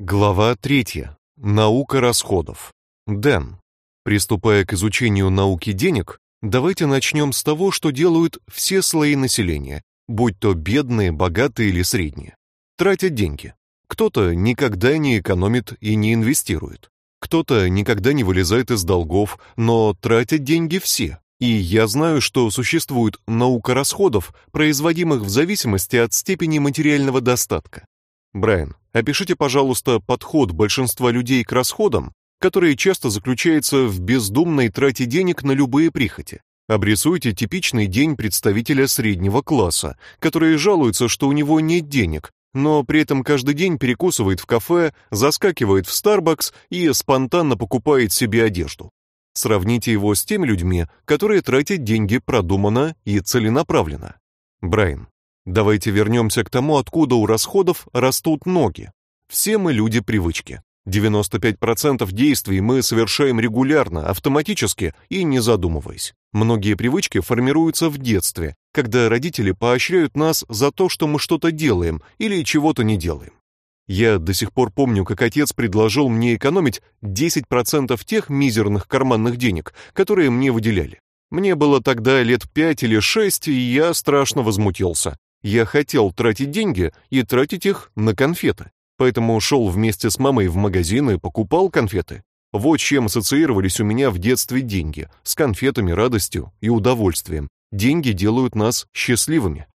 Глава третья. Наука расходов. Дэн. Приступая к изучению науки денег, давайте начнем с того, что делают все слои населения, будь то бедные, богатые или средние. Тратят деньги. Кто-то никогда не экономит и не инвестирует. Кто-то никогда не вылезает из долгов, но тратят деньги все. И я знаю, что существует наука расходов, производимых в зависимости от степени материального достатка. Брайан, опишите, пожалуйста, подход большинства людей к расходам, который часто заключается в бездумной трате денег на любые прихоти. Обрисуйте типичный день представителя среднего класса, который жалуется, что у него нет денег, но при этом каждый день перекусывает в кафе, заскакивает в Starbucks и спонтанно покупает себе одежду. Сравните его с теми людьми, которые тратят деньги продуманно и целенаправленно. Брайан, Давайте вернемся к тому, откуда у расходов растут ноги. Все мы люди привычки. 95% действий мы совершаем регулярно, автоматически и не задумываясь. Многие привычки формируются в детстве, когда родители поощряют нас за то, что мы что-то делаем или чего-то не делаем. Я до сих пор помню, как отец предложил мне экономить 10% тех мизерных карманных денег, которые мне выделяли. Мне было тогда лет пять или шесть, и я страшно возмутился. Я хотел тратить деньги и тратить их на конфеты. Поэтому шел вместе с мамой в магазин и покупал конфеты. Вот чем ассоциировались у меня в детстве деньги: с конфетами, радостью и удовольствием. Деньги делают нас счастливыми.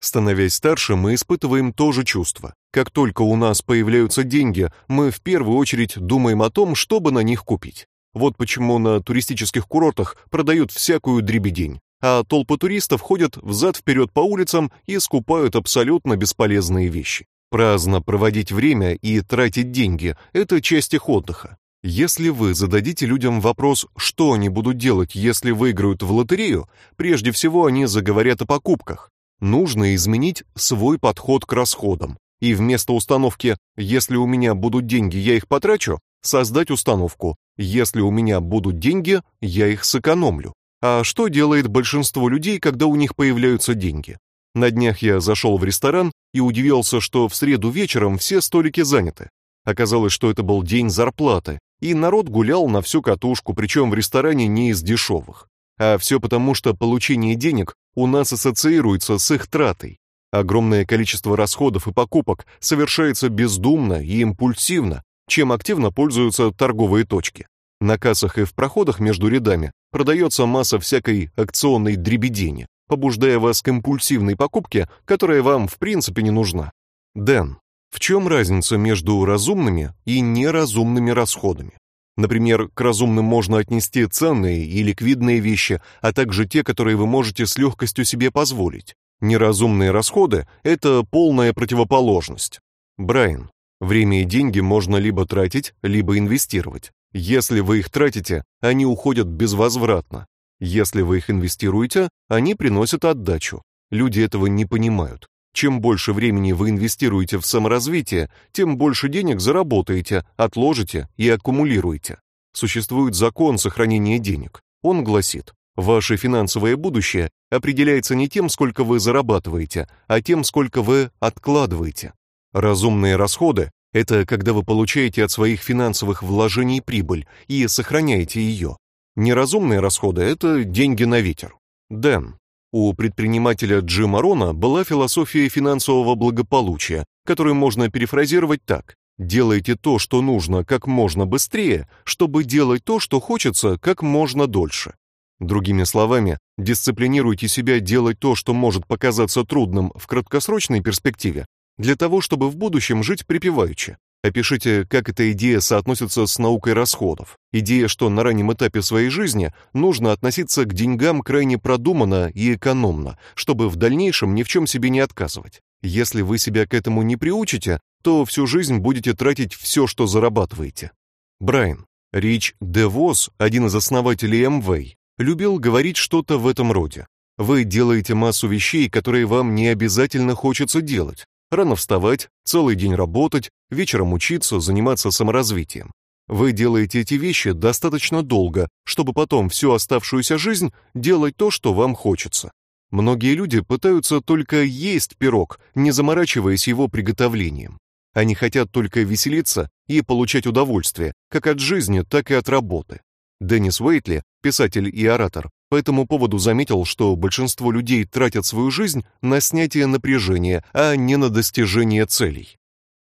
Становясь старше, мы испытываем то же чувство. Как только у нас появляются деньги, мы в первую очередь думаем о том, чтобы на них купить. Вот почему на туристических курортах продают всякую дребедень а толпы туристов ходят взад-вперед по улицам и скупают абсолютно бесполезные вещи. Праздно проводить время и тратить деньги – это часть их отдыха. Если вы зададите людям вопрос, что они будут делать, если выиграют в лотерею, прежде всего они заговорят о покупках. Нужно изменить свой подход к расходам. И вместо установки «если у меня будут деньги, я их потрачу», создать установку «если у меня будут деньги, я их сэкономлю». А что делает большинство людей, когда у них появляются деньги? На днях я зашел в ресторан и удивился, что в среду вечером все столики заняты. Оказалось, что это был день зарплаты, и народ гулял на всю катушку, причем в ресторане не из дешевых. А все потому, что получение денег у нас ассоциируется с их тратой. Огромное количество расходов и покупок совершается бездумно и импульсивно, чем активно пользуются торговые точки. На кассах и в проходах между рядами продается масса всякой акционной дребедени, побуждая вас к импульсивной покупке, которая вам в принципе не нужна. Дэн, в чем разница между разумными и неразумными расходами? Например, к разумным можно отнести ценные и ликвидные вещи, а также те, которые вы можете с легкостью себе позволить. Неразумные расходы это полная противоположность. Брайан, время и деньги можно либо тратить, либо инвестировать. Если вы их тратите, они уходят безвозвратно. Если вы их инвестируете, они приносят отдачу. Люди этого не понимают. Чем больше времени вы инвестируете в саморазвитие, тем больше денег заработаете, отложите и аккумулируете. Существует закон сохранения денег. Он гласит: ваше финансовое будущее определяется не тем, сколько вы зарабатываете, а тем, сколько вы откладываете. Разумные расходы это когда вы получаете от своих финансовых вложений прибыль и сохраняете ее. Неразумные расходы это деньги на ветер. Дэн. У предпринимателя Джима Рона была философия финансового благополучия, которую можно перефразировать так: делайте то, что нужно, как можно быстрее, чтобы делать то, что хочется, как можно дольше. Другими словами, дисциплинируйте себя делать то, что может показаться трудным в краткосрочной перспективе, для того, чтобы в будущем жить припеваючи. Опишите, как эта идея соотносится с наукой расходов. Идея, что на раннем этапе своей жизни нужно относиться к деньгам крайне продуманно и экономно, чтобы в дальнейшем ни в чем себе не отказывать. Если вы себя к этому не приучите, то всю жизнь будете тратить все, что зарабатываете. Брайан Рич Девос, один из основателей Amway, любил говорить что-то в этом роде. Вы делаете массу вещей, которые вам не обязательно хочется делать, Рано вставать, целый день работать, вечером учиться, заниматься саморазвитием. Вы делаете эти вещи достаточно долго, чтобы потом всю оставшуюся жизнь делать то, что вам хочется. Многие люди пытаются только есть пирог, не заморачиваясь его приготовлением. Они хотят только веселиться и получать удовольствие, как от жизни, так и от работы. Деннис Уэйтли, писатель и оратор, по этому поводу заметил, что большинство людей тратят свою жизнь на снятие напряжения, а не на достижение целей.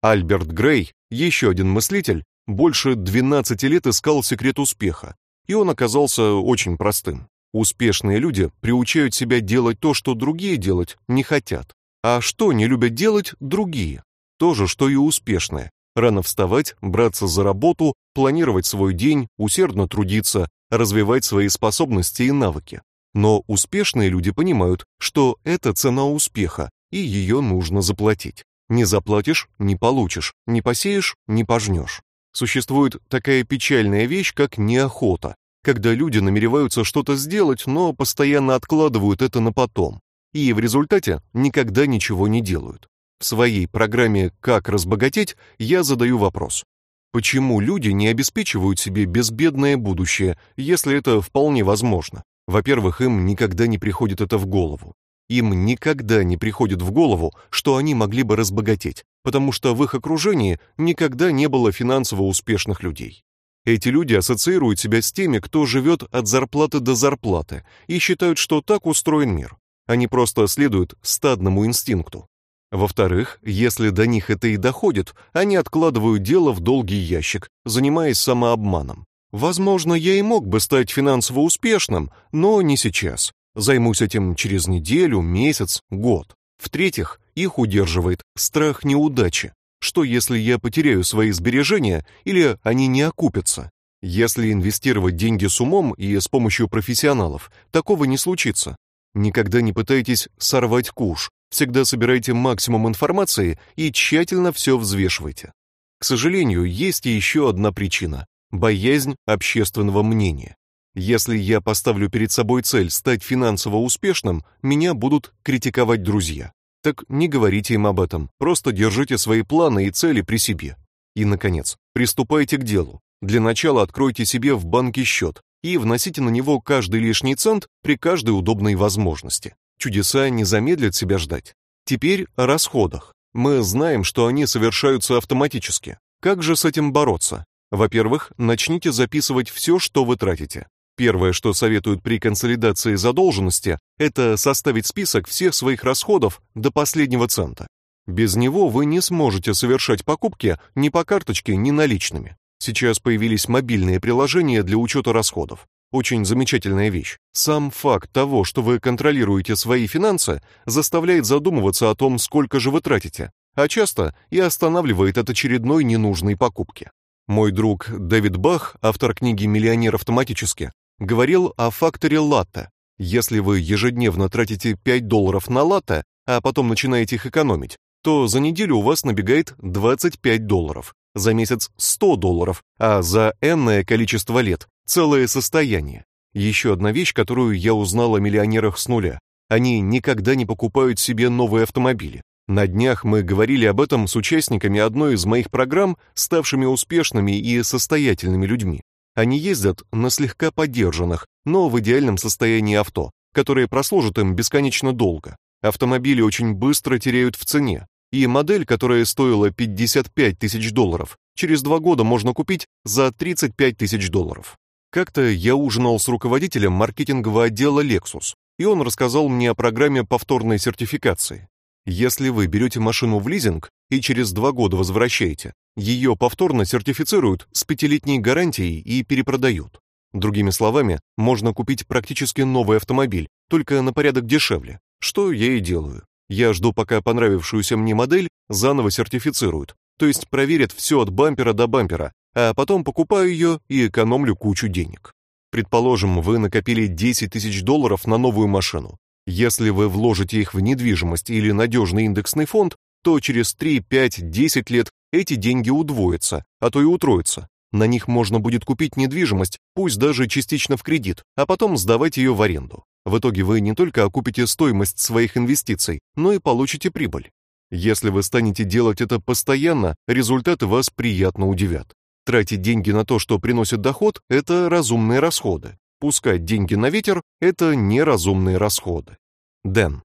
Альберт Грей, еще один мыслитель, больше 12 лет искал секрет успеха, и он оказался очень простым. Успешные люди приучают себя делать то, что другие делать не хотят. А что не любят делать другие? То же, что и успешные. Рано вставать, браться за работу, планировать свой день, усердно трудиться, развивать свои способности и навыки. Но успешные люди понимают, что это цена успеха, и ее нужно заплатить. Не заплатишь не получишь, не посеешь не пожнешь. Существует такая печальная вещь, как неохота, когда люди намереваются что-то сделать, но постоянно откладывают это на потом, и в результате никогда ничего не делают. В своей программе Как разбогатеть я задаю вопрос: почему люди не обеспечивают себе безбедное будущее, если это вполне возможно? Во-первых, им никогда не приходит это в голову. Им никогда не приходит в голову, что они могли бы разбогатеть, потому что в их окружении никогда не было финансово успешных людей. Эти люди ассоциируют себя с теми, кто живет от зарплаты до зарплаты и считают, что так устроен мир. Они просто следуют стадному инстинкту. Во-вторых, если до них это и доходит, они откладывают дело в долгий ящик, занимаясь самообманом. Возможно, я и мог бы стать финансово успешным, но не сейчас. Займусь этим через неделю, месяц, год. В-третьих, их удерживает страх неудачи. Что если я потеряю свои сбережения или они не окупятся? Если инвестировать деньги с умом и с помощью профессионалов, такого не случится. Никогда не пытайтесь сорвать куш. Всегда собирайте максимум информации и тщательно все взвешивайте. К сожалению, есть еще одна причина боязнь общественного мнения. Если я поставлю перед собой цель стать финансово успешным, меня будут критиковать друзья. Так не говорите им об этом, просто держите свои планы и цели при себе. И наконец, приступайте к делу. Для начала откройте себе в банке счет и вносите на него каждый лишний цент при каждой удобной возможности. Чудеса не замедлят себя ждать. Теперь о расходах. Мы знаем, что они совершаются автоматически. Как же с этим бороться? Во-первых, начните записывать все, что вы тратите. Первое, что советуют при консолидации задолженности, это составить список всех своих расходов до последнего цента. Без него вы не сможете совершать покупки ни по карточке, ни наличными. Сейчас появились мобильные приложения для учета расходов. Очень замечательная вещь. Сам факт того, что вы контролируете свои финансы, заставляет задумываться о том, сколько же вы тратите, а часто и останавливает от очередной ненужной покупки. Мой друг Дэвид Бах, автор книги Миллионер автоматически, говорил о факторе латте. Если вы ежедневно тратите 5 долларов на латте, а потом начинаете их экономить, то за неделю у вас набегает 25 долларов, за месяц 100 долларов, а за энное количество лет целое состояние. Еще одна вещь, которую я узнал о миллионерах с нуля. Они никогда не покупают себе новые автомобили. На днях мы говорили об этом с участниками одной из моих программ, ставшими успешными и состоятельными людьми. Они ездят на слегка подержанных, но в идеальном состоянии авто, которые прослужат им бесконечно долго. Автомобили очень быстро теряют в цене, и модель, которая стоила 55 тысяч долларов, через два года можно купить за 35 тысяч долларов. Как-то я ужинал с руководителем маркетингового отдела Lexus, и он рассказал мне о программе повторной сертификации. Если вы берете машину в лизинг и через два года возвращаете, ее повторно сертифицируют с пятилетней гарантией и перепродают. Другими словами, можно купить практически новый автомобиль, только на порядок дешевле. Что я и делаю. Я жду, пока понравившуюся мне модель заново сертифицируют, то есть проверят все от бампера до бампера, а потом покупаю ее и экономлю кучу денег. Предположим, вы накопили 10 тысяч долларов на новую машину. Если вы вложите их в недвижимость или надежный индексный фонд, то через 3, 5, 10 лет эти деньги удвоятся, а то и утроятся. На них можно будет купить недвижимость, пусть даже частично в кредит, а потом сдавать ее в аренду. В итоге вы не только окупите стоимость своих инвестиций, но и получите прибыль. Если вы станете делать это постоянно, результаты вас приятно удивят. Тратить деньги на то, что приносит доход это разумные расходы. Пускать деньги на ветер это неразумные расходы. Дэн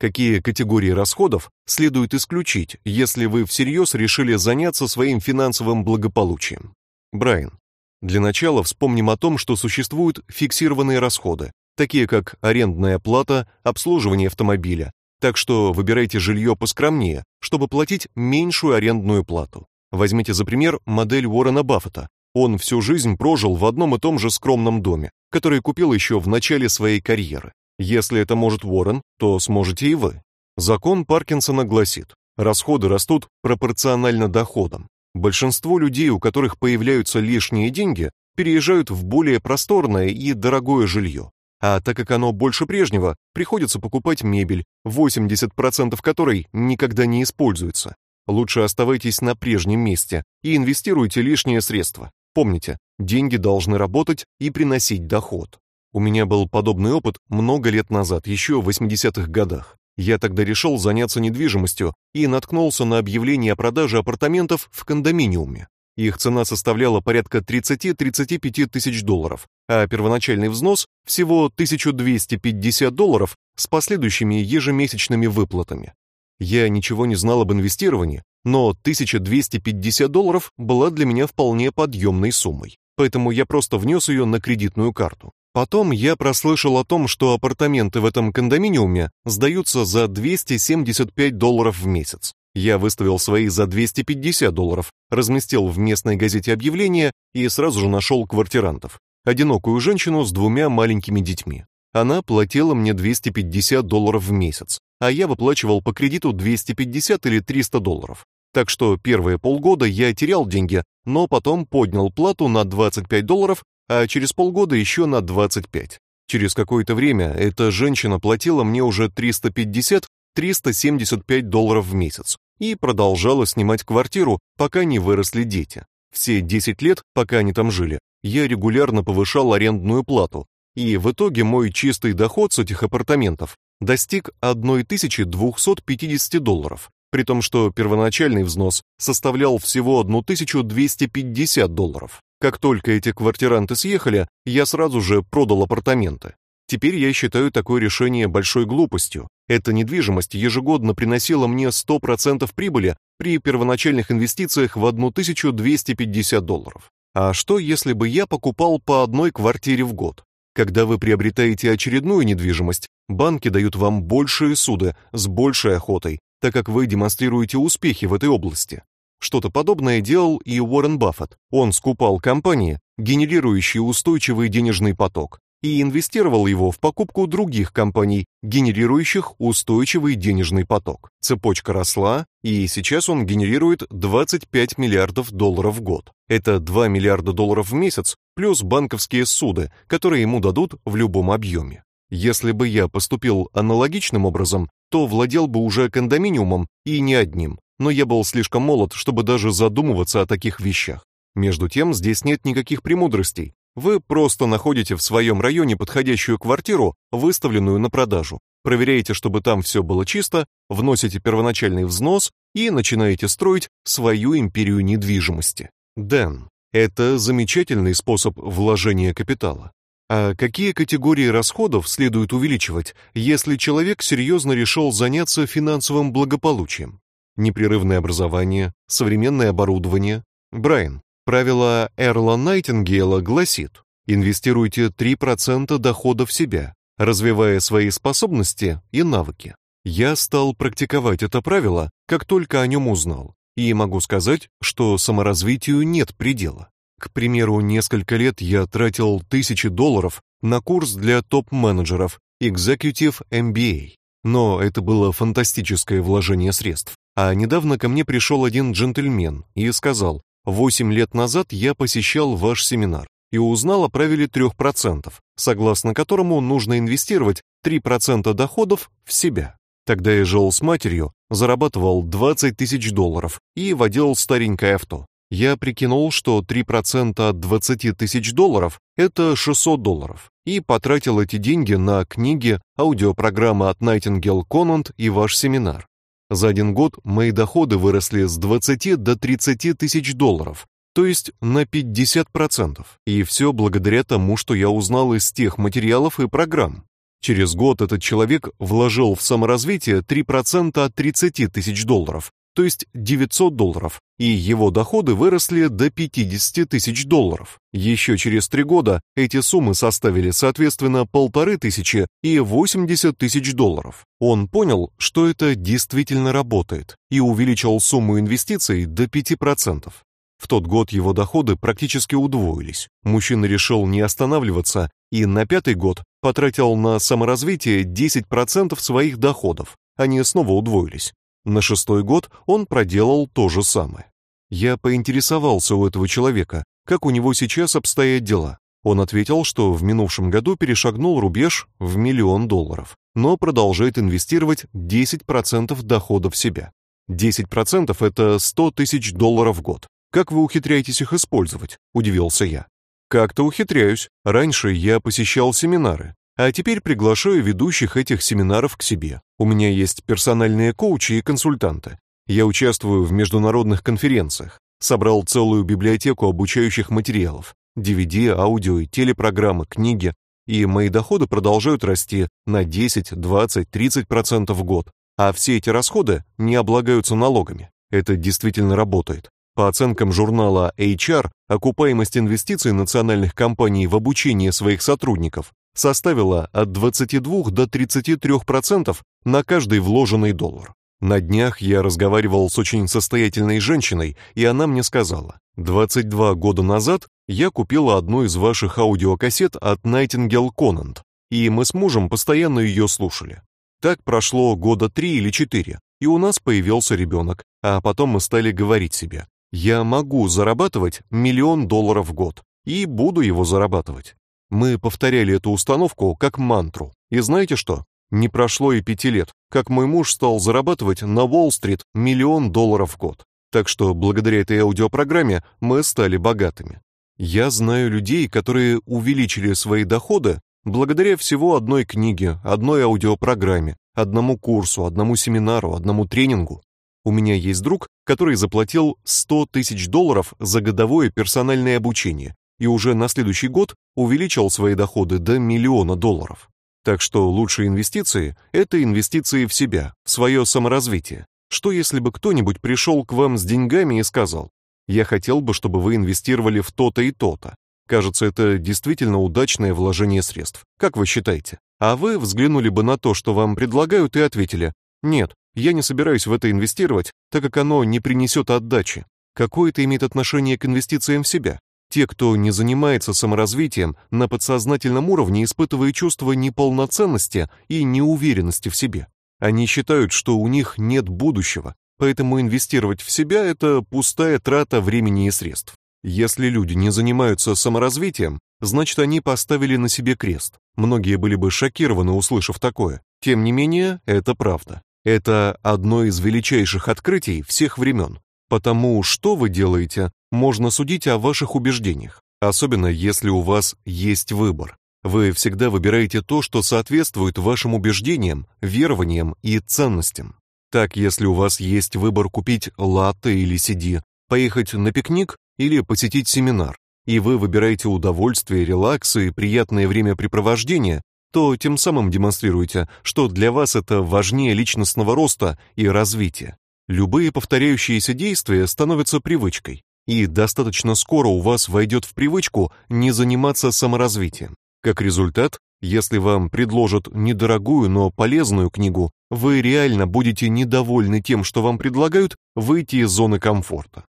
Какие категории расходов следует исключить, если вы всерьез решили заняться своим финансовым благополучием? Брайан. Для начала вспомним о том, что существуют фиксированные расходы, такие как арендная плата, обслуживание автомобиля. Так что выбирайте жилье поскромнее, чтобы платить меньшую арендную плату. Возьмите за пример модель Уоррена Баффета. Он всю жизнь прожил в одном и том же скромном доме, который купил еще в начале своей карьеры. Если это может Уоррен, то сможете и вы. Закон Паркинсона гласит: расходы растут пропорционально доходам. Большинство людей, у которых появляются лишние деньги, переезжают в более просторное и дорогое жилье. А так как оно больше прежнего, приходится покупать мебель, 80% которой никогда не используется. Лучше оставайтесь на прежнем месте и инвестируйте лишние средства. Помните, деньги должны работать и приносить доход. У меня был подобный опыт много лет назад, еще в 80-х годах. Я тогда решил заняться недвижимостью и наткнулся на объявление о продаже апартаментов в кондоминиуме. Их цена составляла порядка 30-35 тысяч долларов, а первоначальный взнос всего 1250 долларов с последующими ежемесячными выплатами. Я ничего не знал об инвестировании, но 1250 долларов была для меня вполне подъемной суммой. Поэтому я просто внес ее на кредитную карту. Потом я прослышал о том, что апартаменты в этом кондоминиуме сдаются за 275 долларов в месяц. Я выставил свои за 250 долларов, разместил в местной газете объявление и сразу же нашел квартирантов. Одинокую женщину с двумя маленькими детьми. Она платила мне 250 долларов в месяц, а я выплачивал по кредиту 250 или 300 долларов. Так что первые полгода я терял деньги, но потом поднял плату на 25 долларов а через полгода еще на 25. Через какое-то время эта женщина платила мне уже 350-375 долларов в месяц и продолжала снимать квартиру, пока не выросли дети. Все 10 лет, пока они там жили, я регулярно повышал арендную плату, и в итоге мой чистый доход с этих апартаментов достиг 1250 долларов, при том, что первоначальный взнос составлял всего 1250 долларов. Как только эти квартиранты съехали, я сразу же продал апартаменты. Теперь я считаю такое решение большой глупостью. Эта недвижимость ежегодно приносила мне 100% прибыли при первоначальных инвестициях в 1250 долларов. А что, если бы я покупал по одной квартире в год? Когда вы приобретаете очередную недвижимость, банки дают вам большие суды с большей охотой, так как вы демонстрируете успехи в этой области. Что-то подобное делал и Уоррен Баффет. Он скупал компании, генерирующие устойчивый денежный поток, и инвестировал его в покупку других компаний, генерирующих устойчивый денежный поток. Цепочка росла, и сейчас он генерирует 25 миллиардов долларов в год. Это 2 миллиарда долларов в месяц плюс банковские суды, которые ему дадут в любом объеме. Если бы я поступил аналогичным образом, то владел бы уже кондоминиумом и не одним, но я был слишком молод, чтобы даже задумываться о таких вещах. Между тем, здесь нет никаких премудростей. Вы просто находите в своем районе подходящую квартиру, выставленную на продажу. Проверяете, чтобы там все было чисто, вносите первоначальный взнос и начинаете строить свою империю недвижимости. Дэн, это замечательный способ вложения капитала. А какие категории расходов следует увеличивать, если человек серьезно решил заняться финансовым благополучием? непрерывное образование, современное оборудование. Брайан, правило Эрла Найтингейла гласит: инвестируйте 3% дохода в себя, развивая свои способности и навыки. Я стал практиковать это правило, как только о нем узнал, и могу сказать, что саморазвитию нет предела. К примеру, несколько лет я тратил тысячи долларов на курс для топ-менеджеров Executive MBA, но это было фантастическое вложение средств. А недавно ко мне пришел один джентльмен и сказал: «Восемь лет назад я посещал ваш семинар и узнал о правиле 3%, согласно которому нужно инвестировать 3% доходов в себя. Тогда я жил с матерью, зарабатывал 20 тысяч долларов и водил старенькое авто. Я прикинул, что 3% от 20 тысяч долларов – это 600 долларов, и потратил эти деньги на книги, аудиопрограммы от Nightingale Conant и ваш семинар. За один год мои доходы выросли с 20 до 30 тысяч долларов, то есть на 50%. И все благодаря тому, что я узнал из тех материалов и программ. Через год этот человек вложил в саморазвитие 3% от 30 тысяч долларов, то есть 900 долларов, и его доходы выросли до 50 тысяч долларов. Еще через три года эти суммы составили, соответственно, полторы тысячи и 80 тысяч долларов. Он понял, что это действительно работает, и увеличил сумму инвестиций до 5%. В тот год его доходы практически удвоились. Мужчина решил не останавливаться и на пятый год потратил на саморазвитие 10% своих доходов. Они снова удвоились. На шестой год он проделал то же самое. Я поинтересовался у этого человека, как у него сейчас обстоят дела. Он ответил, что в минувшем году перешагнул рубеж в миллион долларов, но продолжает инвестировать 10% дохода в себя. 10% это 100 тысяч долларов в год. Как вы ухитряетесь их использовать? Удивился я. Как-то ухитряюсь. Раньше я посещал семинары, а теперь приглашаю ведущих этих семинаров к себе. У меня есть персональные коучи и консультанты. Я участвую в международных конференциях, собрал целую библиотеку обучающих материалов, DVD, аудио и телепрограммы, книги, и мои доходы продолжают расти на 10, 20, 30% в год. А все эти расходы не облагаются налогами. Это действительно работает. По оценкам журнала HR, окупаемость инвестиций национальных компаний в обучение своих сотрудников составила от 22 до 33% на каждый вложенный доллар. На днях я разговаривал с очень состоятельной женщиной, и она мне сказала: "22 года назад я купила одну из ваших аудиокассет от Nightingale Conant, и мы с мужем постоянно ее слушали. Так прошло года три или четыре, и у нас появился ребенок, а потом мы стали говорить себе: я могу зарабатывать миллион долларов в год и буду его зарабатывать. Мы повторяли эту установку как мантру. И знаете что? Не прошло и пяти лет, как мой муж стал зарабатывать на Уолл-стрит миллион долларов в год. Так что благодаря этой аудиопрограмме мы стали богатыми. Я знаю людей, которые увеличили свои доходы благодаря всего одной книге, одной аудиопрограмме, одному курсу, одному семинару, одному тренингу. У меня есть друг, который заплатил 100 тысяч долларов за годовое персональное обучение и уже на следующий год увеличил свои доходы до миллиона долларов. Так что лучшие инвестиции это инвестиции в себя, в свое саморазвитие. Что если бы кто-нибудь пришел к вам с деньгами и сказал: "Я хотел бы, чтобы вы инвестировали в то-то и то-то"? Кажется, это действительно удачное вложение средств. Как вы считаете? А вы взглянули бы на то, что вам предлагают, и ответили: "Нет, я не собираюсь в это инвестировать, так как оно не принесет отдачи". Какое это имеет отношение к инвестициям в себя? Те, кто не занимается саморазвитием, на подсознательном уровне испытывают чувство неполноценности и неуверенности в себе. Они считают, что у них нет будущего, поэтому инвестировать в себя это пустая трата времени и средств. Если люди не занимаются саморазвитием, значит, они поставили на себе крест. Многие были бы шокированы, услышав такое. Тем не менее, это правда. Это одно из величайших открытий всех времен. Потому что вы делаете, можно судить о ваших убеждениях, особенно если у вас есть выбор. Вы всегда выбираете то, что соответствует вашим убеждениям, верованиям и ценностям. Так, если у вас есть выбор купить латте или CD, поехать на пикник или посетить семинар, и вы выбираете удовольствие, релакс и приятное времяпрепровождение, то тем самым демонстрируете, что для вас это важнее личностного роста и развития. Любые повторяющиеся действия становятся привычкой, и достаточно скоро у вас войдет в привычку не заниматься саморазвитием. Как результат, если вам предложат недорогую, но полезную книгу, вы реально будете недовольны тем, что вам предлагают, выйти из зоны комфорта.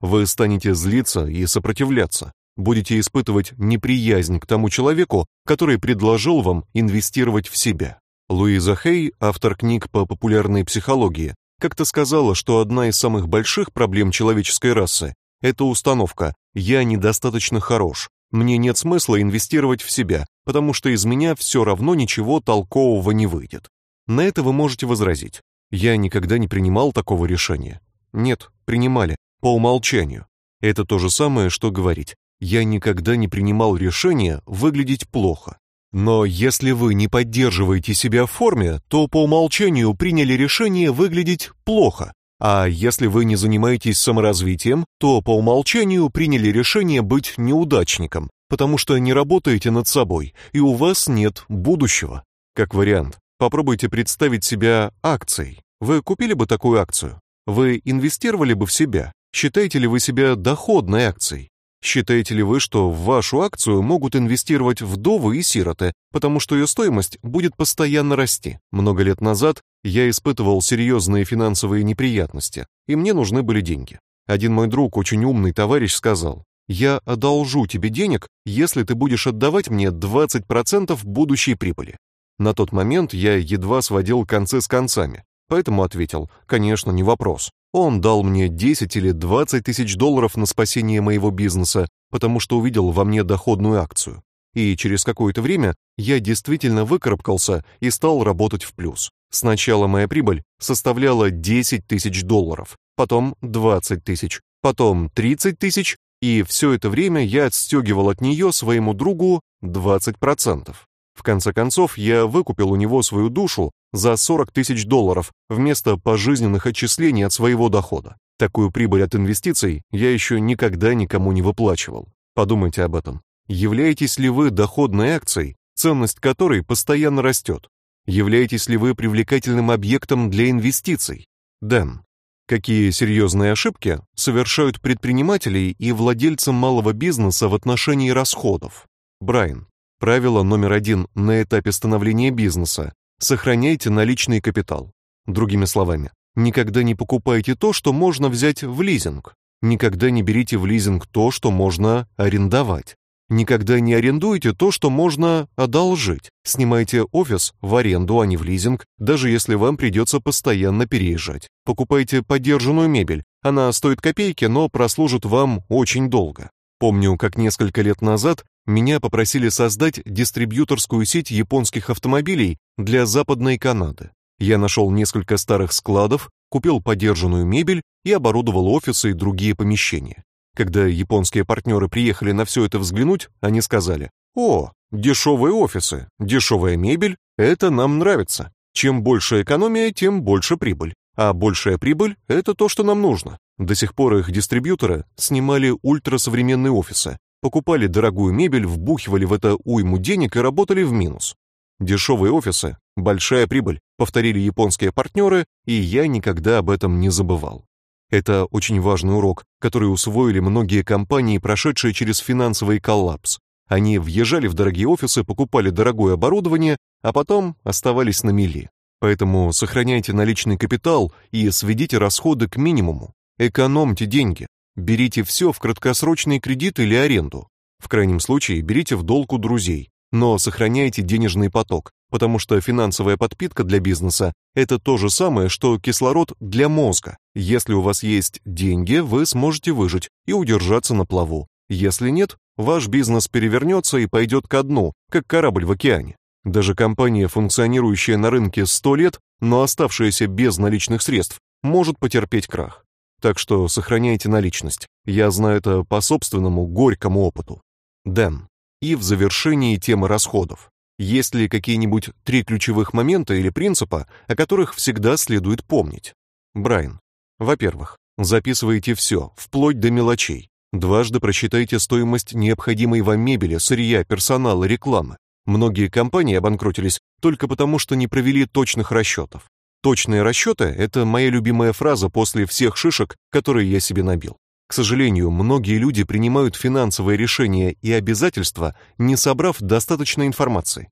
Вы станете злиться и сопротивляться, будете испытывать неприязнь к тому человеку, который предложил вам инвестировать в себя. Луиза Хей, автор книг по популярной психологии, как-то сказала, что одна из самых больших проблем человеческой расы это установка «я недостаточно хорош», «мне нет смысла инвестировать в себя, потому что из меня все равно ничего толкового не выйдет». На это вы можете возразить. Я никогда не принимал такого решения. Нет, принимали, по умолчанию. Это то же самое, что говорить. Я никогда не принимал решения выглядеть плохо. Но если вы не поддерживаете себя в форме, то по умолчанию приняли решение выглядеть плохо. А если вы не занимаетесь саморазвитием, то по умолчанию приняли решение быть неудачником, потому что не работаете над собой, и у вас нет будущего. Как вариант, попробуйте представить себя акцией. Вы купили бы такую акцию? Вы инвестировали бы в себя? Считаете ли вы себя доходной акцией? Считаете ли вы, что в вашу акцию могут инвестировать вдовы и сироты, потому что ее стоимость будет постоянно расти? Много лет назад я испытывал серьезные финансовые неприятности, и мне нужны были деньги. Один мой друг, очень умный товарищ, сказал: "Я одолжу тебе денег, если ты будешь отдавать мне 20% будущей прибыли". На тот момент я едва сводил концы с концами, поэтому ответил: "Конечно, не вопрос". Он дал мне 10 или 20 тысяч долларов на спасение моего бизнеса, потому что увидел во мне доходную акцию. И через какое-то время я действительно выкарабкался и стал работать в плюс. Сначала моя прибыль составляла 10 тысяч долларов, потом 20 тысяч, потом 30 тысяч, и все это время я отстегивал от нее своему другу 20%. В конце концов, я выкупил у него свою душу за 40 тысяч долларов вместо пожизненных отчислений от своего дохода. Такую прибыль от инвестиций я еще никогда никому не выплачивал. Подумайте об этом. Являетесь ли вы доходной акцией, ценность которой постоянно растет? Являетесь ли вы привлекательным объектом для инвестиций? Дэн. Какие серьезные ошибки совершают предприниматели и владельцы малого бизнеса в отношении расходов? Брайан. Правило номер один на этапе становления бизнеса Сохраняйте наличный капитал. Другими словами, никогда не покупайте то, что можно взять в лизинг. Никогда не берите в лизинг то, что можно арендовать. Никогда не арендуйте то, что можно одолжить. Снимайте офис в аренду, а не в лизинг, даже если вам придется постоянно переезжать. Покупайте подержанную мебель. Она стоит копейки, но прослужит вам очень долго. Помню, как несколько лет назад меня попросили создать дистрибьюторскую сеть японских автомобилей для Западной Канады. Я нашел несколько старых складов, купил подержанную мебель и оборудовал офисы и другие помещения. Когда японские партнеры приехали на все это взглянуть, они сказали: "О, дешевые офисы, дешевая мебель это нам нравится. Чем больше экономия, тем больше прибыль. А большая прибыль это то, что нам нужно". До сих пор их дистрибьюторы снимали ультрасовременные офисы, покупали дорогую мебель, вбухивали в это уйму денег и работали в минус. Дешевые офисы, большая прибыль, повторили японские партнеры, и я никогда об этом не забывал. Это очень важный урок, который усвоили многие компании, прошедшие через финансовый коллапс. Они въезжали в дорогие офисы, покупали дорогое оборудование, а потом оставались на мели. Поэтому сохраняйте наличный капитал и сведите расходы к минимуму. Экономьте деньги. Берите все в краткосрочный кредит или аренду. В крайнем случае берите в долг у друзей, но сохраняйте денежный поток, потому что финансовая подпитка для бизнеса это то же самое, что кислород для мозга. Если у вас есть деньги, вы сможете выжить и удержаться на плаву. Если нет, ваш бизнес перевернется и пойдет ко дну, как корабль в океане. Даже компания, функционирующая на рынке 100 лет, но оставшаяся без наличных средств, может потерпеть крах. Так что сохраняйте наличность. Я знаю это по собственному горькому опыту. Дэн. И в завершении темы расходов. Есть ли какие-нибудь три ключевых момента или принципа, о которых всегда следует помнить? Брайан. Во-первых, записывайте все, вплоть до мелочей. Дважды просчитайте стоимость необходимой вам мебели, сырья, персонала, рекламы. Многие компании обанкротились только потому, что не провели точных расчетов. Точные расчеты – это моя любимая фраза после всех шишек, которые я себе набил. К сожалению, многие люди принимают финансовые решения и обязательства, не собрав достаточной информации.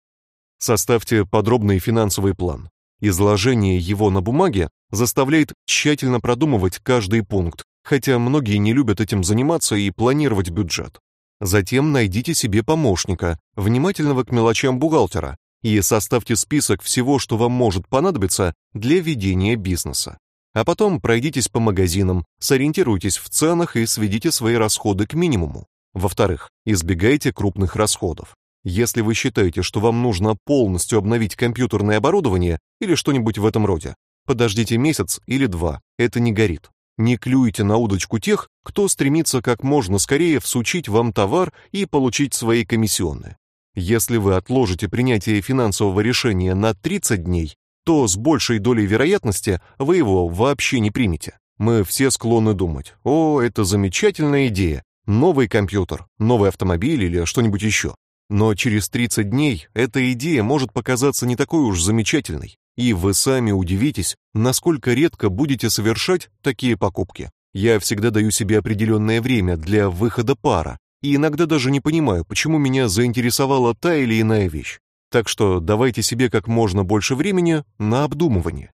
Составьте подробный финансовый план. Изложение его на бумаге заставляет тщательно продумывать каждый пункт, хотя многие не любят этим заниматься и планировать бюджет. Затем найдите себе помощника, внимательного к мелочам бухгалтера, и составьте список всего, что вам может понадобиться для ведения бизнеса. А потом пройдитесь по магазинам, сориентируйтесь в ценах и сведите свои расходы к минимуму. Во-вторых, избегайте крупных расходов. Если вы считаете, что вам нужно полностью обновить компьютерное оборудование или что-нибудь в этом роде, подождите месяц или два, это не горит. Не клюйте на удочку тех, кто стремится как можно скорее всучить вам товар и получить свои комиссионные. Если вы отложите принятие финансового решения на 30 дней, то с большей долей вероятности вы его вообще не примете. Мы все склонны думать: "О, это замечательная идея. Новый компьютер, новый автомобиль или что-нибудь еще». Но через 30 дней эта идея может показаться не такой уж замечательной, и вы сами удивитесь, насколько редко будете совершать такие покупки. Я всегда даю себе определенное время для выхода пара, и иногда даже не понимаю, почему меня заинтересовала та или иная вещь. Так что давайте себе как можно больше времени на обдумывание.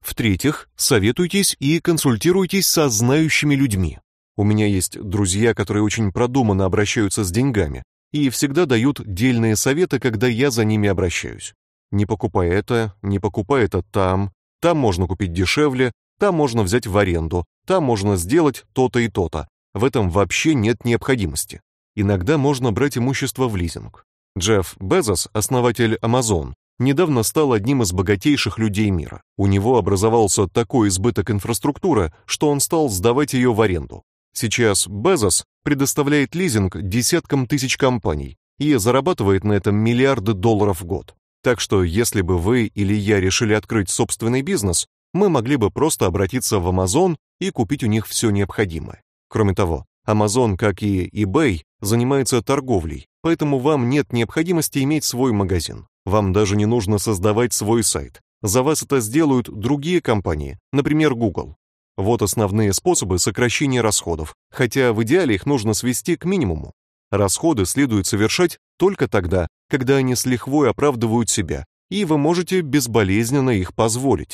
В-третьих, советуйтесь и консультируйтесь со знающими людьми. У меня есть друзья, которые очень продуманно обращаются с деньгами и всегда дают дельные советы, когда я за ними обращаюсь. Не покупай это, не покупай это там, там можно купить дешевле, там можно взять в аренду, там можно сделать то-то и то-то. В этом вообще нет необходимости. Иногда можно брать имущество в лизинг. Джефф Безос, основатель Amazon, недавно стал одним из богатейших людей мира. У него образовался такой избыток инфраструктуры, что он стал сдавать ее в аренду. Сейчас Безос предоставляет лизинг десяткам тысяч компаний и зарабатывает на этом миллиарды долларов в год. Так что, если бы вы или я решили открыть собственный бизнес, мы могли бы просто обратиться в Amazon и купить у них все необходимое. Кроме того, Amazon, как и eBay, занимается торговлей, поэтому вам нет необходимости иметь свой магазин. Вам даже не нужно создавать свой сайт. За вас это сделают другие компании, например, Google. Вот основные способы сокращения расходов, хотя в идеале их нужно свести к минимуму. Расходы следует совершать только тогда, когда они с лихвой оправдывают себя, и вы можете безболезненно их позволить.